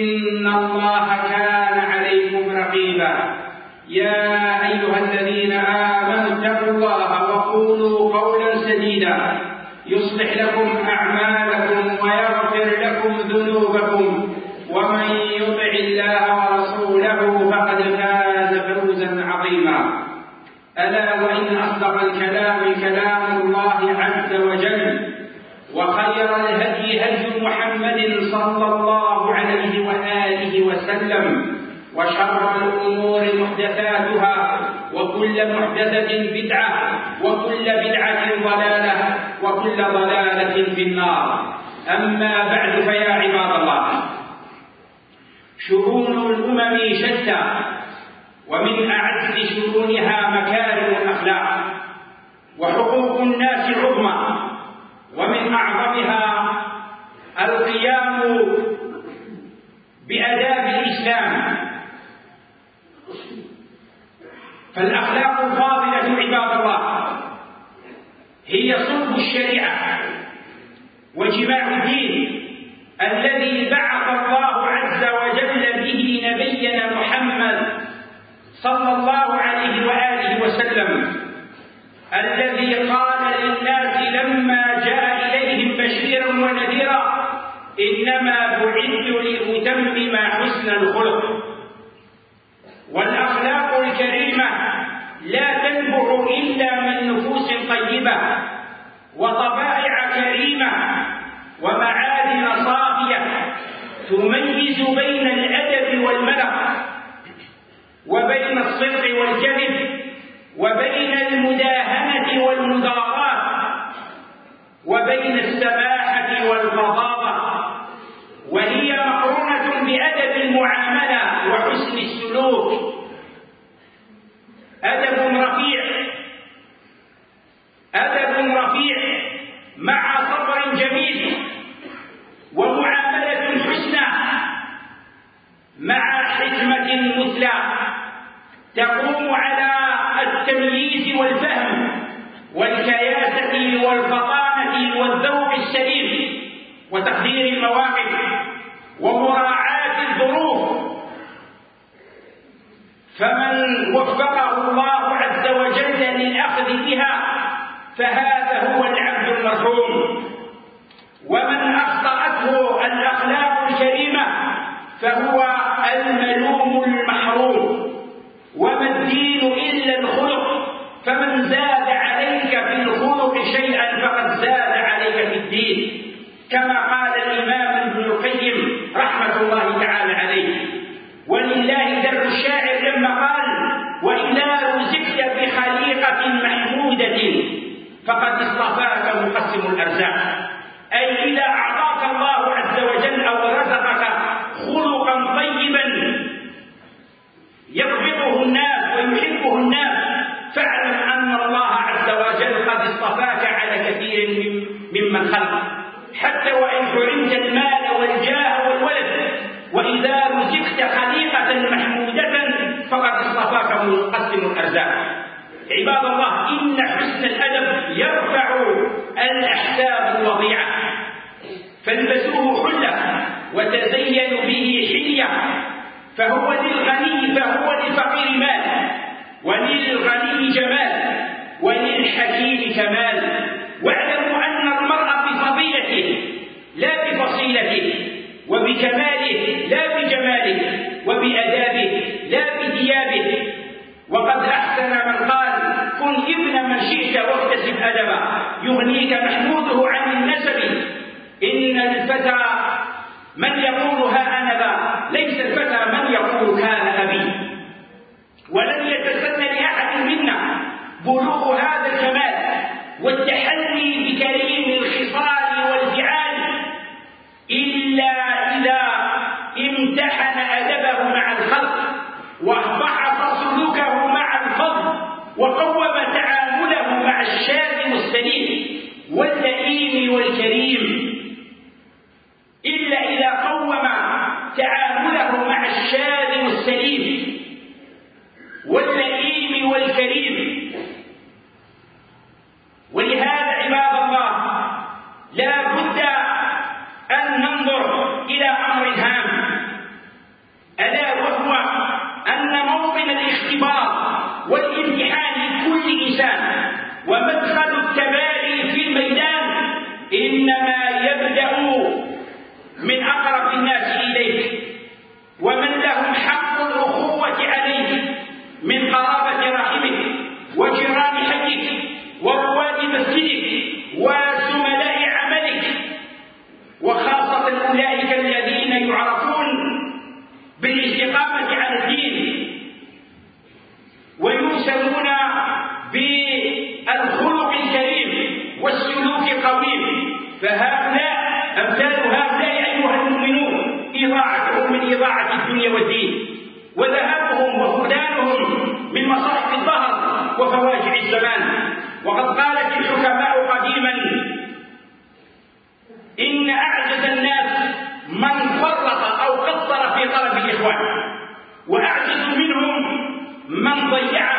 إن الله كان عليكم رقيبا. يا أيها الذين آمنوا اتقوا الله وقولوا قولا سديدا. يصلح لكم أعمالكم ويغفر لكم ذنوبكم. ومن يطع الله ورسوله فقد فاز فوزا عظيما. ألا وإن أصدق الكلام كلام الله عز وجل. وخير الهدي هدي محمد صلى الله عليه وآله وسلم وشر الأمور محدثاتها وكل محدثة بدعة وكل بدعة ضلالة وكل ضلالة في النار. أما بعد فيا عباد الله شؤون الأمم شتى ومن أعز شؤونها مكارم الأخلاق وحقوق الناس عظمى. ومن أعظمها القيام بآداب الإسلام. فالأخلاق الفاضلة عباد الله هي صلب الشريعة وجماع الدين الذي بعث الله عز وجل به نبينا محمد صلى الله عليه وآله وسلم. الذي قال للناس لما جاء إليهم بشيرا ونذيرا إنما بعثت لأتمم حسن الخلق. والأخلاق الكريمة لا تنبع إلا من نفوس طيبة وطبائع كريمة ومعادن صافية تميز بين الأدب والملق وبين الصدق والكذب. وبين المداهنة والمداراة وبين السماحة والفظاظة بها فهذا هو العبد المرحوم. ومن أخطأته الأخلاق الكريمة فهو الملوم المحروم وما الدين إلا الخلق فمن زاد عليك في الخلق شيئا فقد زاد عليك في الدين كما قال الإمام ابن القيم رحمة الله تعالى عليه ولله در الشاعر لما قال وإذا رزقت بخليقة محمودة فقد اصطفاك مقسم الأرزاق أي إذا أعطاك الله عز وجل أو رزقك خلقا طيبا يضبطه الناس ويحبه الناس فاعلم أن الله عز وجل قد اصطفاك على كثير ممن خلق. حتى وإن حرمت المال والجاه والولد وإذا رزقت خليقة محمودة فقد اصطفاك مقسم الأرزاق. عباد الله إن حسن الأدب يرفع الأحساب الوضيعة. فالبسوه حلة وتزينوا به حلية. فهو للغني فهو للفقير مال وللغني جمال وللحكيم كمال. واعلموا أن المرء بفضيلته لا بفصيلته وبكماله لا بجماله وبأدابه لا بثيابه وقد أحسن من قال كن ابن من شئت واكتسب أدبا. يغنيك محموده عن النسب. إن الفتى من يقول إنسان إضاعة الدنيا والدين. وذهابهم وفقدانهم من مصائب الظهر وفواجع الزمان. وقد قالت الحكماء قديما إن أعجز الناس من فرط أو قصر في طلب الإخوان. وأعجز منهم من ضيعهم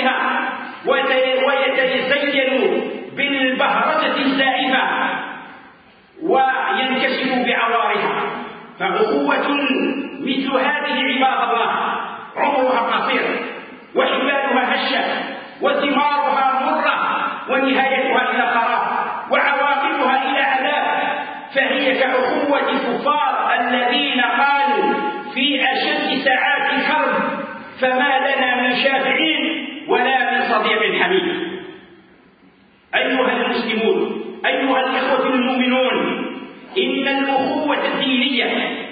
بزوالها ويتزين بالبهرجة الزائفة وينكشف بعوارها. فأخوة مثل هذه عباد الله. عمرها قصير وحبالها هشة وثمارها مرة ونهايتها إلى خراب وعواقبها إلى عذاب فهي كأخوة الكفار من صديق حميد. أيها المسلمون أيها الإخوة المؤمنون إن الأخوة الدينية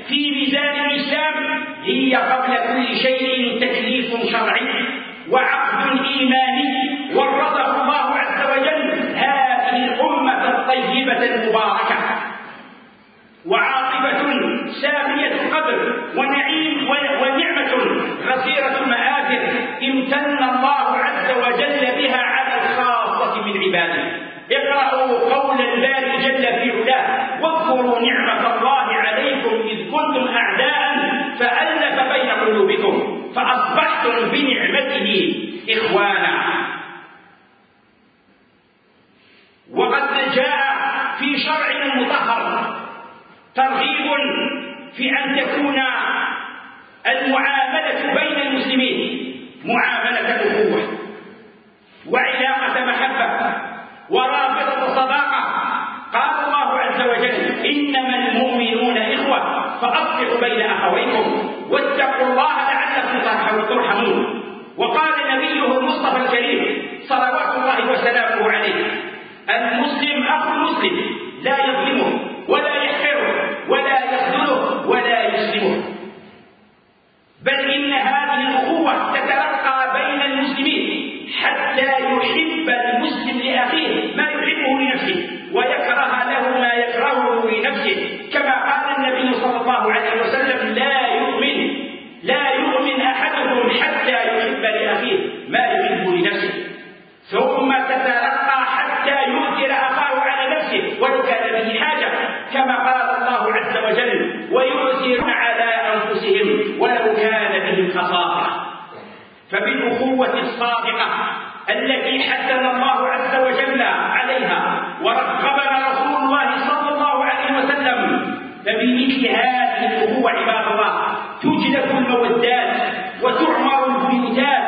في ميزان الإسلام هي قبل كل شيء تكليف شرعي وعقد إيماني ورثه الله عز وجل هذه الأمة الطيبة المباركة. وعاقبة سامية القبر ونعيم ونعمة غزيرة وقد جاء في شرعنا المطهر ترغيب في أن تكون المعاملة بين المسلمين معاملة أخوة وعلاقة محبة ورابطة صداقة. قال الله عز وجل إنما المؤمنون إخوة فأصلحوا بين أخويكم واتقوا الله لعلكم ترحمون. وقال نبيه المصطفى الكريم صلوات الله وسلامه عليه المسلم أخو المسلم لا يظلمه ولا يحقره ولا يخذله ولا يسلمه. بل إن هذه الأخوة تترقى بين المسلمين حتى يحب المسلم لأخيه ما يحبه لنفسه ويكره له ما يكرهه لنفسه. كما قال النبي صلى الله عليه وسلم لا يؤمن لا يؤمن أحدكم حتى يحب لأخيه ما يحبه عز وجل ويؤثرون على أنفسهم ولو كان بهم خصاصة فبالأخوة الصادقة التي حثنا الله عز وجل عليها ورغبنا رسول الله صلى الله عليه وسلم فبمثل هذه الأخوة عباد الله تجلب المودات وتعمر البيوتات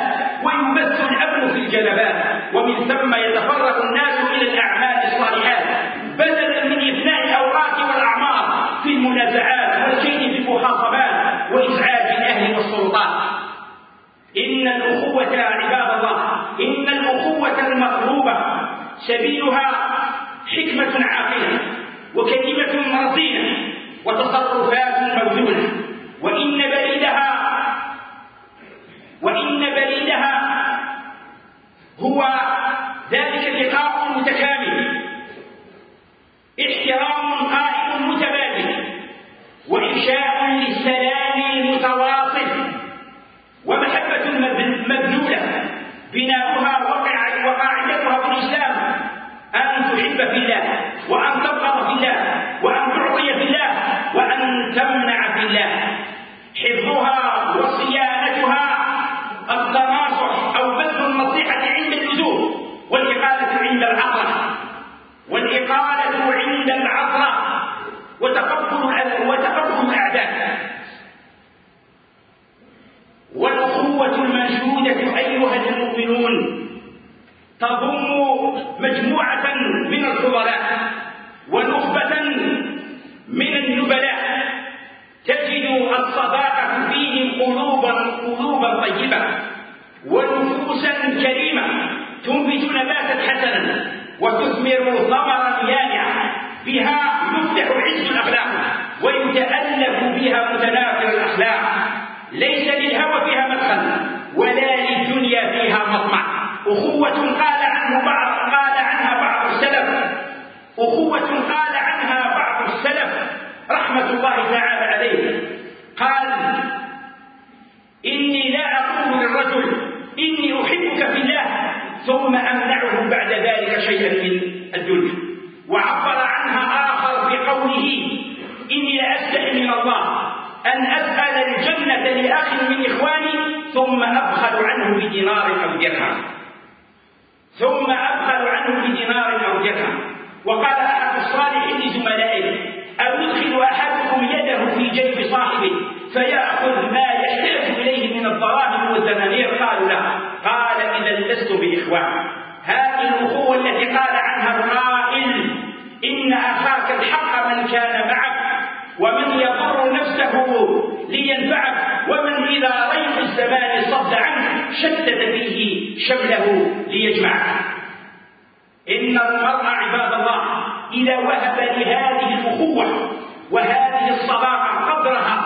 ويبث الأمن في الجنبات ومن ثم يتفرغ الناس إلى الأعمال الصالحات. إن الأخوة عباد الله إن الأخوة المطلوبة سبيلها حكمة عاقلة وكلمة رصينة وتصرفات موزونة وإن بريدها وإن بريدها هو في الله وأن تبغض في الله وأن تعطي في الله وأن تمنع في الله. حفظها وصيانتها التناصح أو بذل النصيحة عند اللزوم والإقالة عند العطرة والإقالة عند العطرة وتقبل وتقبل الأعداء. والأخوة المنشودة أيها المؤمنون تضم مجموعة الفضلاء ونخبة من النبلاء تجد الصداقة فيهم قلوبا قلوبا طيبة ونفوسا كريمة تنبت نباتا حسنا وتثمر ثمرا يانعا. بها يفتح عز الأخلاق ويتألف بها متنافر الأخلاق. ليس للهوى فيها مدخل ولا للدنيا فيها مطمع. أخوة قال عنه بعض قال عنها بعض السلف أخوة قال عنها بعض السلف رحمة الله تعالى عليه. قال إني لا أقول للرجل إني أحبك في الله ثم أمنعه بعد ذلك شيئا من الدنيا وعبر عنها آخر بقوله إني لا أستحي من الله أن أسأل الجنة لأخ من إخواني ثم أبخل عنه بدينار أو درهم. ثم أبخل عنه بدينار أو درهم. وقال أحد الصالحين لزملائه أو يدخل أحدكم يده في جيب صاحبه فيأخذ ما يحتاج إليه من الضرائب والدنانير قالوا لا قال إذا لست بإخوان هذه الأخوة التي قال عنها القائل إن أخاك الحق من كان معك ومن يضر نفسه لينفعك ومن إذا ريب الزمان صد عنه شتت فيه شمله ليجمعك. إن المرء عباد الله إذا وهب لهذه الأخوة وهذه الصداقة قدرها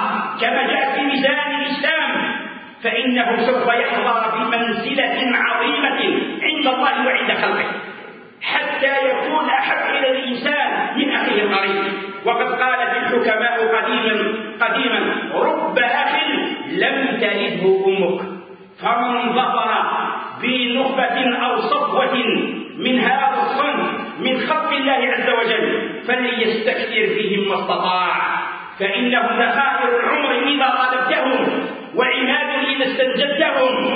كما جاء في ميزان الإسلام فإنه سوف يحظى بمنزلة عظيمة عند الله وعند خلقه حتى يكون أحب إلى الإنسان من أخيه القريب. وقد قالت الحكماء قديما قديما رب أخ لم تلده أمك فمن ظفر بنخبة أو صفوة من هذا الله عز وجل فليستكثر فيهم ما استطاع. فإنهم ذخائر العمر إذا طلبتهم وعماد إذا استنجدتهم.